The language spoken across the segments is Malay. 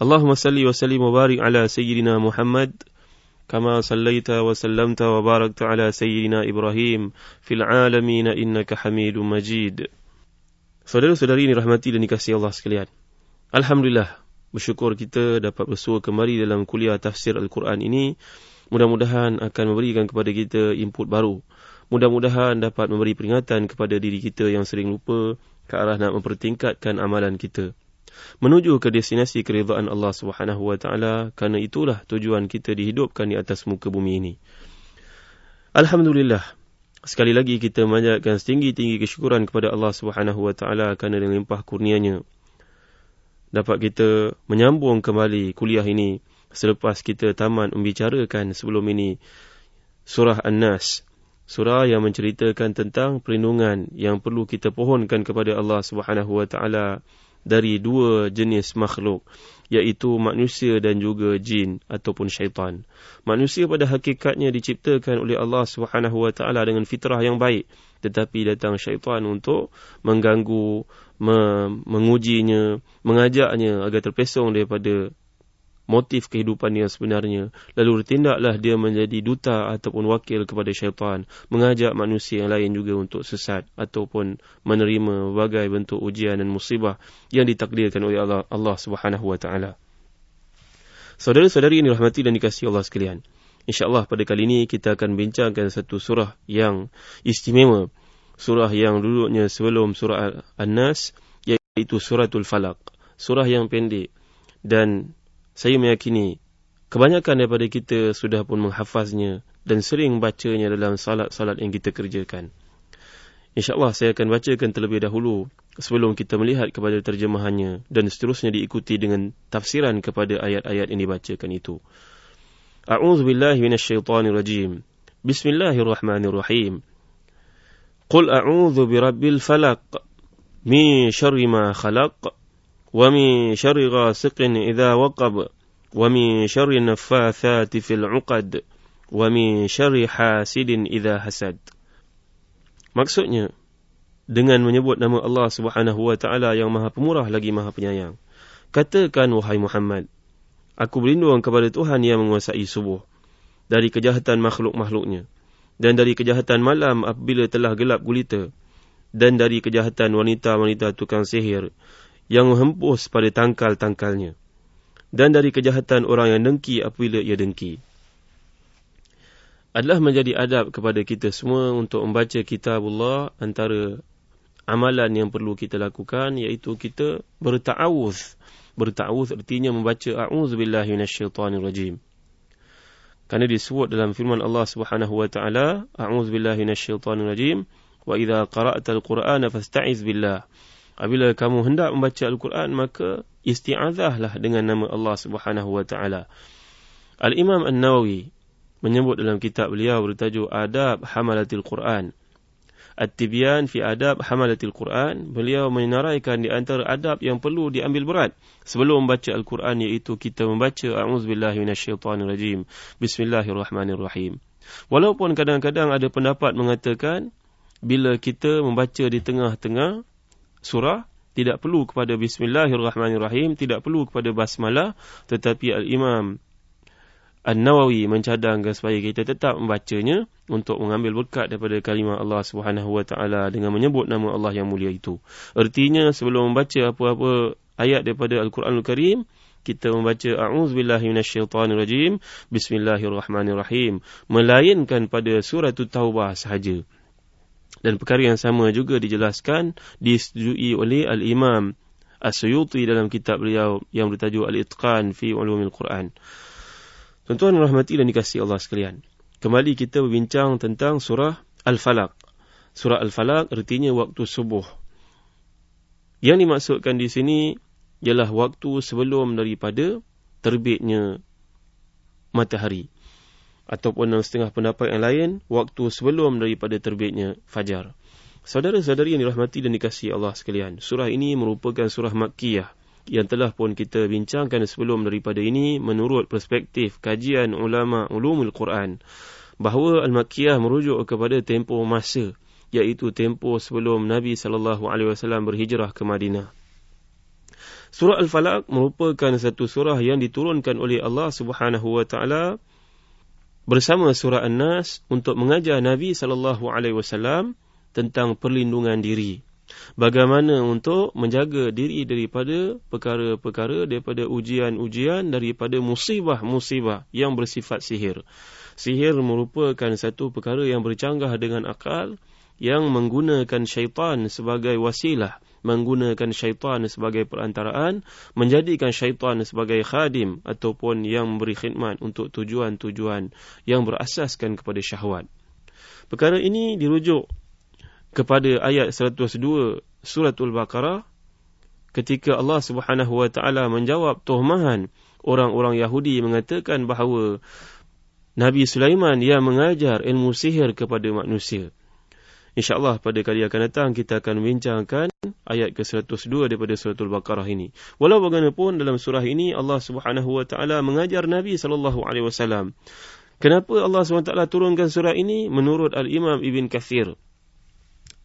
اللهم صل وسلم وبارك على سيدنا محمد كما صليت وسلمت وباركت على سيدنا إبراهيم في العالمين إنك حميد مجيد Saudara-saudari ini rahmati dan dikasihi Allah sekalian. Alhamdulillah, bersyukur kita dapat bersua kembali dalam kuliah tafsir Al-Quran ini. Mudah-mudahan akan memberikan kepada kita input baru. Mudah-mudahan dapat memberi peringatan kepada diri kita yang sering lupa ke arah nak mempertingkatkan amalan kita menuju ke destinasi keridhaan Allah Subhanahu wa taala kerana itulah tujuan kita dihidupkan di atas muka bumi ini. Alhamdulillah. Sekali lagi kita memanjatkan setinggi-tinggi kesyukuran kepada Allah Subhanahu wa taala kerana limpah kurnianya dapat kita menyambung kembali kuliah ini selepas kita tamat membicarakan sebelum ini surah An-Nas surah yang menceritakan tentang perlindungan yang perlu kita pohonkan kepada Allah Subhanahu wa taala dari dua jenis makhluk iaitu manusia dan juga jin ataupun syaitan. Manusia pada hakikatnya diciptakan oleh Allah taala dengan fitrah yang baik tetapi datang syaitan untuk mengganggu, mengujinya, mengajaknya agar terpesong daripada motif kehidupan yang sebenarnya. Lalu bertindaklah dia menjadi duta ataupun wakil kepada syaitan. Mengajak manusia yang lain juga untuk sesat ataupun menerima berbagai bentuk ujian dan musibah yang ditakdirkan oleh Allah, Allah ta'ala. Saudara-saudari yang dirahmati dan dikasihi Allah sekalian. InsyaAllah pada kali ini kita akan bincangkan satu surah yang istimewa. Surah yang duduknya sebelum surah An-Nas iaitu suratul Falaq. Surah yang pendek dan saya meyakini kebanyakan daripada kita sudah pun menghafaznya dan sering bacanya dalam salat-salat yang kita kerjakan. InsyaAllah saya akan bacakan terlebih dahulu sebelum kita melihat kepada terjemahannya dan seterusnya diikuti dengan tafsiran kepada ayat-ayat yang dibacakan itu. A'udzu billahi minasyaitonir rajim. Bismillahirrahmanirrahim. Qul a'udzu birabbil falaq min syarri ma khalaq. ومن شر غاسق إذا وقب ومن شر النفاثات في العقد ومن شر حاسد إذا حسد Maksudnya, dengan menyebut nama Allah subhanahu wa ta'ala yang maha pemurah lagi maha penyayang. Katakan, wahai Muhammad, aku berlindung kepada Tuhan yang menguasai subuh, dari kejahatan makhluk-makhluknya, dan dari kejahatan malam apabila telah gelap gulita, dan dari kejahatan wanita-wanita tukang sihir, yang menghempus pada tangkal-tangkalnya. Dan dari kejahatan orang yang dengki apabila ia dengki. Adalah menjadi adab kepada kita semua untuk membaca kitab Allah antara amalan yang perlu kita lakukan iaitu kita berta'awuz berta'awuz artinya membaca a'udzubillahi minasyaitonirrajim kerana disebut dalam firman Allah Subhanahu wa taala a'udzubillahi minasyaitonirrajim wa idza qara'tal qur'ana fasta'iz billah Apabila kamu hendak membaca Al-Quran, maka isti'azahlah dengan nama Allah Subhanahu Wa Taala. Al-Imam An-Nawawi menyebut dalam kitab beliau bertajuk Adab Hamalatil Quran. At-Tibyan fi Adab Hamalatil Quran. Beliau menaraikan di antara adab yang perlu diambil berat sebelum membaca Al-Quran iaitu kita membaca A'udzubillahi minasyaitonirrajim. Bismillahirrahmanirrahim. Walaupun kadang-kadang ada pendapat mengatakan bila kita membaca di tengah-tengah surah tidak perlu kepada bismillahirrahmanirrahim tidak perlu kepada basmalah tetapi al-imam An-Nawawi mencadangkan supaya kita tetap membacanya untuk mengambil berkat daripada kalimah Allah Subhanahu wa taala dengan menyebut nama Allah yang mulia itu. Artinya sebelum membaca apa-apa ayat daripada Al-Quranul Karim, kita membaca a'udzubillahi minasyaitonirrajim, bismillahirrahmanirrahim, melainkan pada surah Taubah sahaja. Dan perkara yang sama juga dijelaskan disetujui oleh Al-Imam As-Suyuti dalam kitab beliau yang bertajuk Al-Itqan fi Ulumil Quran. Tuan-tuan rahmati dan dikasihi Allah sekalian. Kembali kita berbincang tentang surah Al-Falaq. Surah Al-Falaq artinya waktu subuh. Yang dimaksudkan di sini ialah waktu sebelum daripada terbitnya matahari. Ataupun dalam setengah pendapat yang lain, waktu sebelum daripada terbitnya fajar. Saudara-saudari yang dirahmati dan dikasihi Allah sekalian, surah ini merupakan surah Makkiyah yang telah pun kita bincangkan sebelum daripada ini menurut perspektif kajian ulama ulumul Quran bahawa Al-Makkiyah merujuk kepada tempoh masa iaitu tempoh sebelum Nabi sallallahu alaihi wasallam berhijrah ke Madinah. Surah Al-Falaq merupakan satu surah yang diturunkan oleh Allah Subhanahu wa taala bersama surah An-Nas untuk mengajar Nabi sallallahu alaihi wasallam tentang perlindungan diri. Bagaimana untuk menjaga diri daripada perkara-perkara daripada ujian-ujian daripada musibah-musibah yang bersifat sihir. Sihir merupakan satu perkara yang bercanggah dengan akal yang menggunakan syaitan sebagai wasilah menggunakan syaitan sebagai perantaraan, menjadikan syaitan sebagai khadim ataupun yang memberi khidmat untuk tujuan-tujuan yang berasaskan kepada syahwat. Perkara ini dirujuk kepada ayat 102 suratul Baqarah ketika Allah Subhanahu wa taala menjawab tuhmahan orang-orang Yahudi mengatakan bahawa Nabi Sulaiman yang mengajar ilmu sihir kepada manusia. InsyaAllah pada kali akan datang kita akan membincangkan ayat ke-102 daripada suratul Baqarah ini. Walau bagaimanapun dalam surah ini Allah Subhanahu Wa Taala mengajar Nabi Sallallahu Alaihi Wasallam. Kenapa Allah SWT turunkan surah ini? Menurut Al-Imam Ibn Kathir.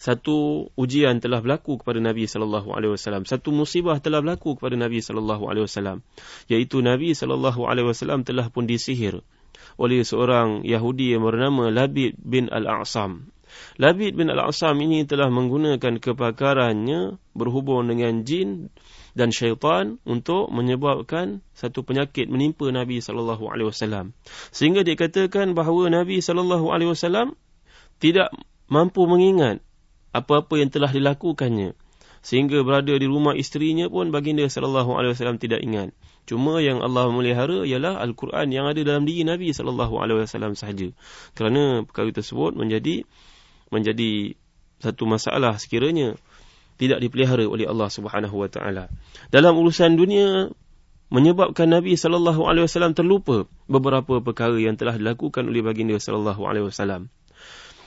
Satu ujian telah berlaku kepada Nabi sallallahu alaihi wasallam. Satu musibah telah berlaku kepada Nabi sallallahu alaihi wasallam, yaitu Nabi sallallahu alaihi wasallam telah pun disihir oleh seorang Yahudi yang bernama Labid bin Al-A'sam. Labid bin Al-Asam ini telah menggunakan kepakarannya berhubung dengan jin dan syaitan untuk menyebabkan satu penyakit menimpa Nabi sallallahu alaihi wasallam. Sehingga dikatakan bahawa Nabi sallallahu alaihi wasallam tidak mampu mengingat apa-apa yang telah dilakukannya. Sehingga berada di rumah isterinya pun baginda sallallahu alaihi wasallam tidak ingat. Cuma yang Allah melihara ialah Al-Quran yang ada dalam diri Nabi sallallahu alaihi wasallam sahaja. Kerana perkara tersebut menjadi menjadi satu masalah sekiranya tidak dipelihara oleh Allah Subhanahu wa taala. Dalam urusan dunia menyebabkan Nabi sallallahu alaihi wasallam terlupa beberapa perkara yang telah dilakukan oleh baginda sallallahu alaihi wasallam.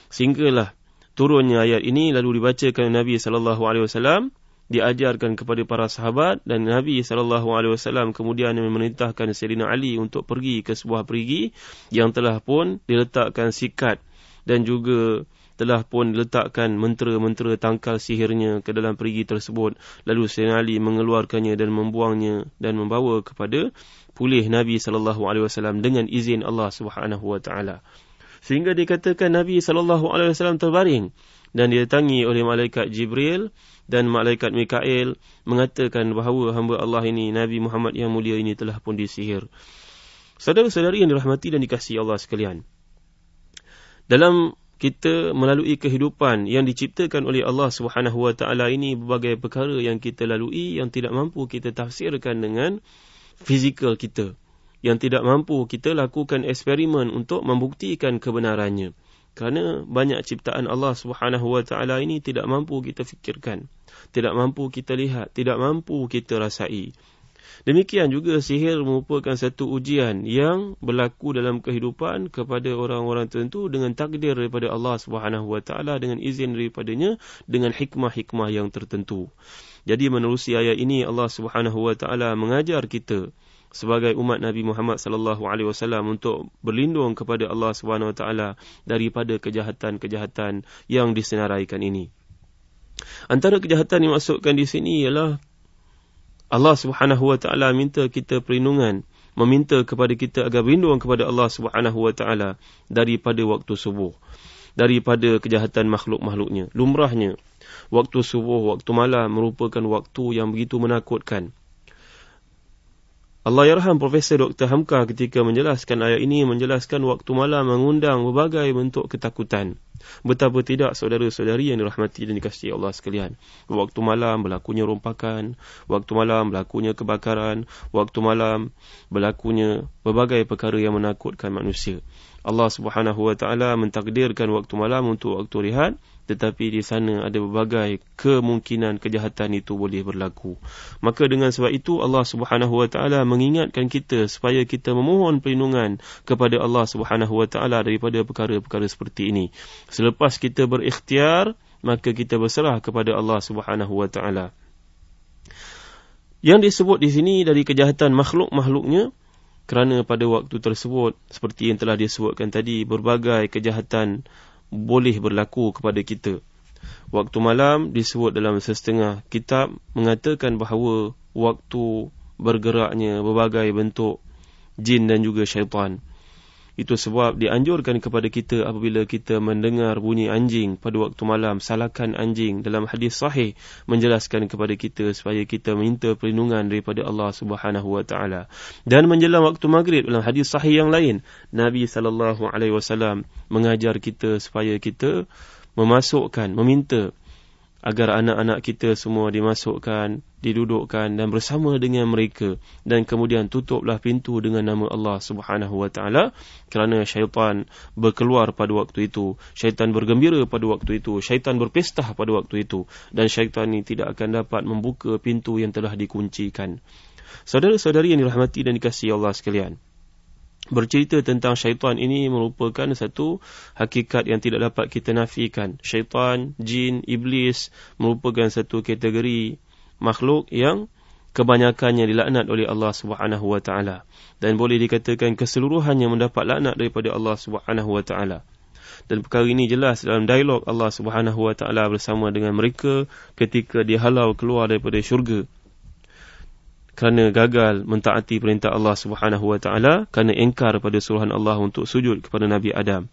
Sehinggalah turunnya ayat ini lalu dibacakan Nabi sallallahu alaihi wasallam diajarkan kepada para sahabat dan Nabi sallallahu alaihi wasallam kemudian memerintahkan Sayyidina Ali untuk pergi ke sebuah perigi yang telah pun diletakkan sikat dan juga telah pun letakkan mentera-mentera tangkal sihirnya ke dalam perigi tersebut. Lalu Sayyidina Ali mengeluarkannya dan membuangnya dan membawa kepada pulih Nabi SAW dengan izin Allah SWT. Sehingga dikatakan Nabi SAW terbaring dan didatangi oleh malaikat Jibril dan malaikat Mikael mengatakan bahawa hamba Allah ini Nabi Muhammad yang mulia ini telah pun disihir. Saudara-saudari yang dirahmati dan dikasihi Allah sekalian. Dalam kita melalui kehidupan yang diciptakan oleh Allah Subhanahu Wa Taala ini berbagai perkara yang kita lalui yang tidak mampu kita tafsirkan dengan fizikal kita yang tidak mampu kita lakukan eksperimen untuk membuktikan kebenarannya. Kerana banyak ciptaan Allah Subhanahu Wa Taala ini tidak mampu kita fikirkan tidak mampu kita lihat tidak mampu kita rasai Demikian juga sihir merupakan satu ujian yang berlaku dalam kehidupan kepada orang-orang tertentu dengan takdir daripada Allah Subhanahu Wa Taala dengan izin daripadanya dengan hikmah-hikmah yang tertentu. Jadi menerusi ayat ini Allah Subhanahu Wa Taala mengajar kita sebagai umat Nabi Muhammad sallallahu alaihi wasallam untuk berlindung kepada Allah Subhanahu Wa Taala daripada kejahatan-kejahatan yang disenaraikan ini. Antara kejahatan yang masukkan di sini ialah Allah Subhanahu wa taala minta kita perlindungan, meminta kepada kita agar berlindung kepada Allah Subhanahu wa taala daripada waktu subuh, daripada kejahatan makhluk-makhluknya. Lumrahnya, waktu subuh, waktu malam merupakan waktu yang begitu menakutkan. Allah yarham Profesor Dr. Hamka ketika menjelaskan ayat ini menjelaskan waktu malam mengundang berbagai bentuk ketakutan. Betapa tidak saudara-saudari yang dirahmati dan dikasihi Allah sekalian. Waktu malam berlakunya rompakan, waktu malam berlakunya kebakaran, waktu malam berlakunya berbagai perkara yang menakutkan manusia. Allah Subhanahu wa taala mentakdirkan waktu malam untuk waktu rehat tetapi di sana ada berbagai kemungkinan kejahatan itu boleh berlaku. Maka dengan sebab itu Allah Subhanahu Wa Taala mengingatkan kita supaya kita memohon perlindungan kepada Allah Subhanahu Wa Taala daripada perkara-perkara seperti ini. Selepas kita berikhtiar, maka kita berserah kepada Allah Subhanahu Wa Taala. Yang disebut di sini dari kejahatan makhluk-makhluknya kerana pada waktu tersebut seperti yang telah disebutkan tadi berbagai kejahatan boleh berlaku kepada kita. Waktu malam disebut dalam setengah kitab mengatakan bahawa waktu bergeraknya berbagai bentuk jin dan juga syaitan. Itu sebab dianjurkan kepada kita apabila kita mendengar bunyi anjing pada waktu malam, salahkan anjing dalam hadis sahih menjelaskan kepada kita supaya kita minta perlindungan daripada Allah Subhanahu wa taala. Dan menjelang waktu maghrib dalam hadis sahih yang lain, Nabi sallallahu alaihi wasallam mengajar kita supaya kita memasukkan, meminta agar anak-anak kita semua dimasukkan, didudukkan dan bersama dengan mereka dan kemudian tutuplah pintu dengan nama Allah Subhanahu wa taala kerana syaitan berkeluar pada waktu itu, syaitan bergembira pada waktu itu, syaitan berpesta pada waktu itu dan syaitan ini tidak akan dapat membuka pintu yang telah dikuncikan. Saudara-saudari yang dirahmati dan dikasihi Allah sekalian, bercerita tentang syaitan ini merupakan satu hakikat yang tidak dapat kita nafikan. Syaitan, jin, iblis merupakan satu kategori makhluk yang kebanyakannya dilaknat oleh Allah Subhanahu wa taala dan boleh dikatakan keseluruhannya mendapat laknat daripada Allah Subhanahu wa taala. Dan perkara ini jelas dalam dialog Allah Subhanahu wa taala bersama dengan mereka ketika dihalau keluar daripada syurga kerana gagal mentaati perintah Allah Subhanahu wa taala kerana engkar pada suruhan Allah untuk sujud kepada Nabi Adam.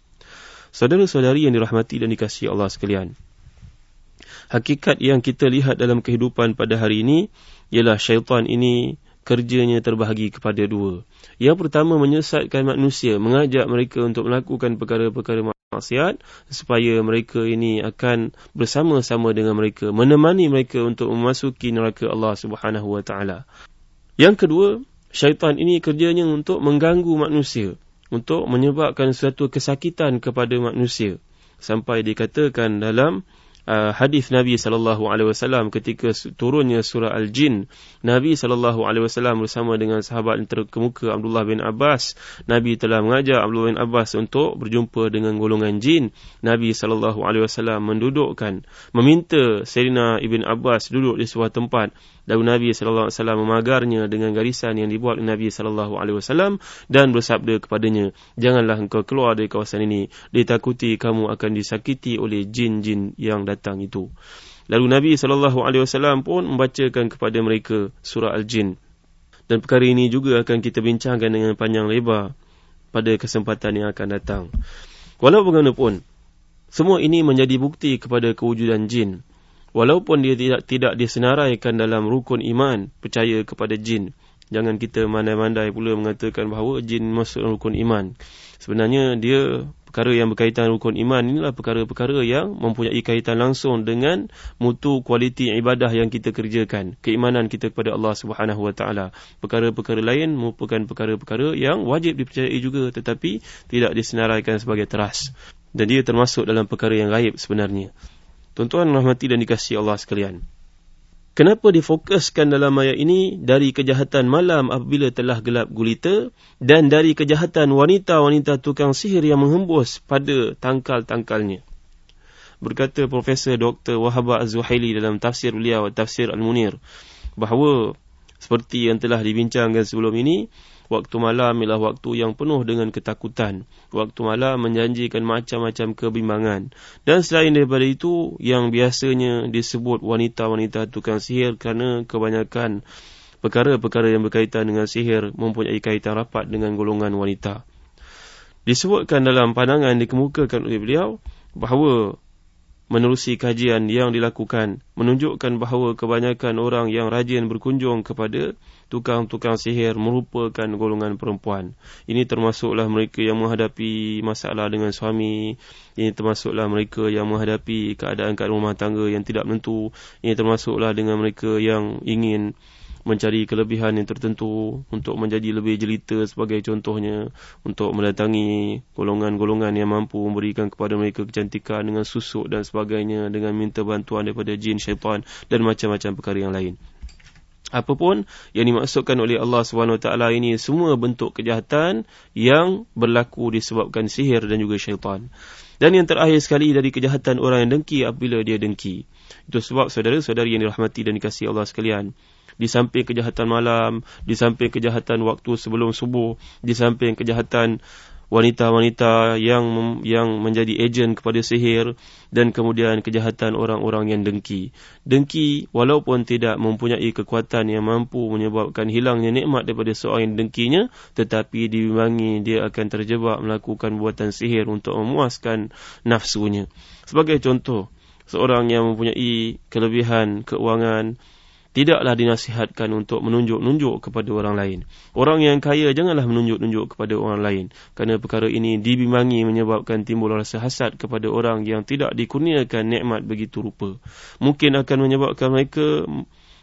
Saudara-saudari yang dirahmati dan dikasihi Allah sekalian. Hakikat yang kita lihat dalam kehidupan pada hari ini ialah syaitan ini kerjanya terbahagi kepada dua. Yang pertama menyesatkan manusia, mengajak mereka untuk melakukan perkara-perkara maksiat supaya mereka ini akan bersama-sama dengan mereka, menemani mereka untuk memasuki neraka Allah Subhanahu wa taala. Yang kedua, syaitan ini kerjanya untuk mengganggu manusia. Untuk menyebabkan suatu kesakitan kepada manusia. Sampai dikatakan dalam uh, hadis Nabi sallallahu alaihi wasallam ketika turunnya surah Al-Jin. Nabi sallallahu alaihi wasallam bersama dengan sahabat yang terkemuka Abdullah bin Abbas. Nabi telah mengajak Abdullah bin Abbas untuk berjumpa dengan golongan jin. Nabi sallallahu alaihi wasallam mendudukkan meminta Sayyidina Ibn Abbas duduk di sebuah tempat. Lalu Nabi sallallahu alaihi wasallam memagarnya dengan garisan yang dibuat oleh Nabi sallallahu alaihi wasallam dan bersabda kepadanya, "Janganlah engkau keluar dari kawasan ini, ditakuti kamu akan disakiti oleh jin-jin yang datang itu." Lalu Nabi wasallam pun membacakan kepada mereka surah Al-Jin. Dan perkara ini juga akan kita bincangkan dengan panjang lebar pada kesempatan yang akan datang. Walau bagaimanapun, semua ini menjadi bukti kepada kewujudan jin walaupun dia tidak tidak disenaraikan dalam rukun iman percaya kepada jin jangan kita mandai-mandai pula mengatakan bahawa jin masuk rukun iman sebenarnya dia perkara yang berkaitan rukun iman. Inilah perkara-perkara yang mempunyai kaitan langsung dengan mutu kualiti ibadah yang kita kerjakan. Keimanan kita kepada Allah Subhanahu wa taala. Perkara-perkara lain merupakan perkara-perkara yang wajib dipercayai juga tetapi tidak disenaraikan sebagai teras. Dan dia termasuk dalam perkara yang gaib sebenarnya. Tuan-tuan rahmati dan dikasihi Allah sekalian. Kenapa difokuskan dalam ayat ini dari kejahatan malam apabila telah gelap gulita dan dari kejahatan wanita-wanita tukang sihir yang menghembus pada tangkal-tangkalnya. Berkata Profesor Dr. Wahab Az-Zuhaili dalam tafsir beliau, tafsir Al-Munir, bahawa seperti yang telah dibincangkan sebelum ini, Waktu malam ialah waktu yang penuh dengan ketakutan. Waktu malam menjanjikan macam-macam kebimbangan. Dan selain daripada itu, yang biasanya disebut wanita-wanita tukang sihir kerana kebanyakan perkara-perkara yang berkaitan dengan sihir mempunyai kaitan rapat dengan golongan wanita. Disebutkan dalam pandangan dikemukakan oleh beliau bahawa menerusi kajian yang dilakukan menunjukkan bahawa kebanyakan orang yang rajin berkunjung kepada tukang-tukang sihir merupakan golongan perempuan. Ini termasuklah mereka yang menghadapi masalah dengan suami. Ini termasuklah mereka yang menghadapi keadaan kat rumah tangga yang tidak menentu. Ini termasuklah dengan mereka yang ingin mencari kelebihan yang tertentu untuk menjadi lebih jelita sebagai contohnya untuk mendatangi golongan-golongan yang mampu memberikan kepada mereka kecantikan dengan susuk dan sebagainya dengan minta bantuan daripada jin syaitan dan macam-macam perkara yang lain apapun yang dimaksudkan oleh Allah SWT ini semua bentuk kejahatan yang berlaku disebabkan sihir dan juga syaitan dan yang terakhir sekali dari kejahatan orang yang dengki apabila dia dengki. Itu sebab saudara-saudari yang dirahmati dan dikasihi Allah sekalian. Di samping kejahatan malam, di samping kejahatan waktu sebelum subuh, di samping kejahatan wanita-wanita yang yang menjadi ejen kepada sihir dan kemudian kejahatan orang-orang yang dengki. Dengki walaupun tidak mempunyai kekuatan yang mampu menyebabkan hilangnya nikmat daripada seorang yang dengkinya tetapi dibimbangi dia akan terjebak melakukan buatan sihir untuk memuaskan nafsunya. Sebagai contoh, seorang yang mempunyai kelebihan keuangan tidaklah dinasihatkan untuk menunjuk-nunjuk kepada orang lain. Orang yang kaya janganlah menunjuk-nunjuk kepada orang lain. Kerana perkara ini dibimbangi menyebabkan timbul rasa hasad kepada orang yang tidak dikurniakan nikmat begitu rupa. Mungkin akan menyebabkan mereka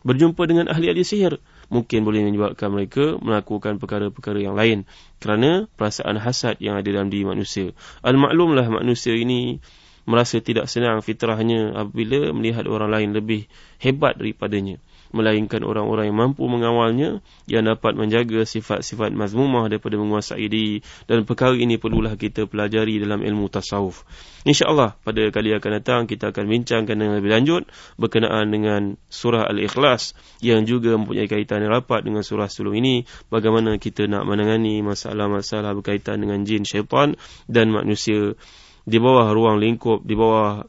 berjumpa dengan ahli-ahli sihir. Mungkin boleh menyebabkan mereka melakukan perkara-perkara yang lain. Kerana perasaan hasad yang ada dalam diri manusia. Al-maklumlah manusia ini merasa tidak senang fitrahnya apabila melihat orang lain lebih hebat daripadanya melainkan orang-orang yang mampu mengawalnya yang dapat menjaga sifat-sifat mazmumah daripada menguasai diri dan perkara ini perlulah kita pelajari dalam ilmu tasawuf. InsyaAllah pada kali akan datang kita akan bincangkan dengan lebih lanjut berkenaan dengan surah Al-Ikhlas yang juga mempunyai kaitan yang rapat dengan surah sebelum ini bagaimana kita nak menangani masalah-masalah berkaitan dengan jin, syaitan dan manusia di bawah ruang lingkup, di bawah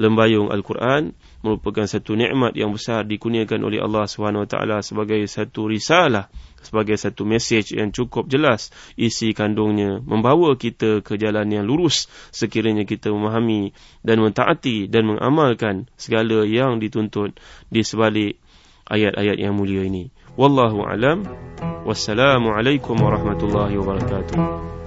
lembayung Al-Quran merupakan satu nikmat yang besar dikurniakan oleh Allah SWT sebagai satu risalah, sebagai satu mesej yang cukup jelas isi kandungnya, membawa kita ke jalan yang lurus sekiranya kita memahami dan mentaati dan mengamalkan segala yang dituntut di sebalik ayat-ayat yang mulia ini. Wallahu alam. Wassalamualaikum warahmatullahi wabarakatuh.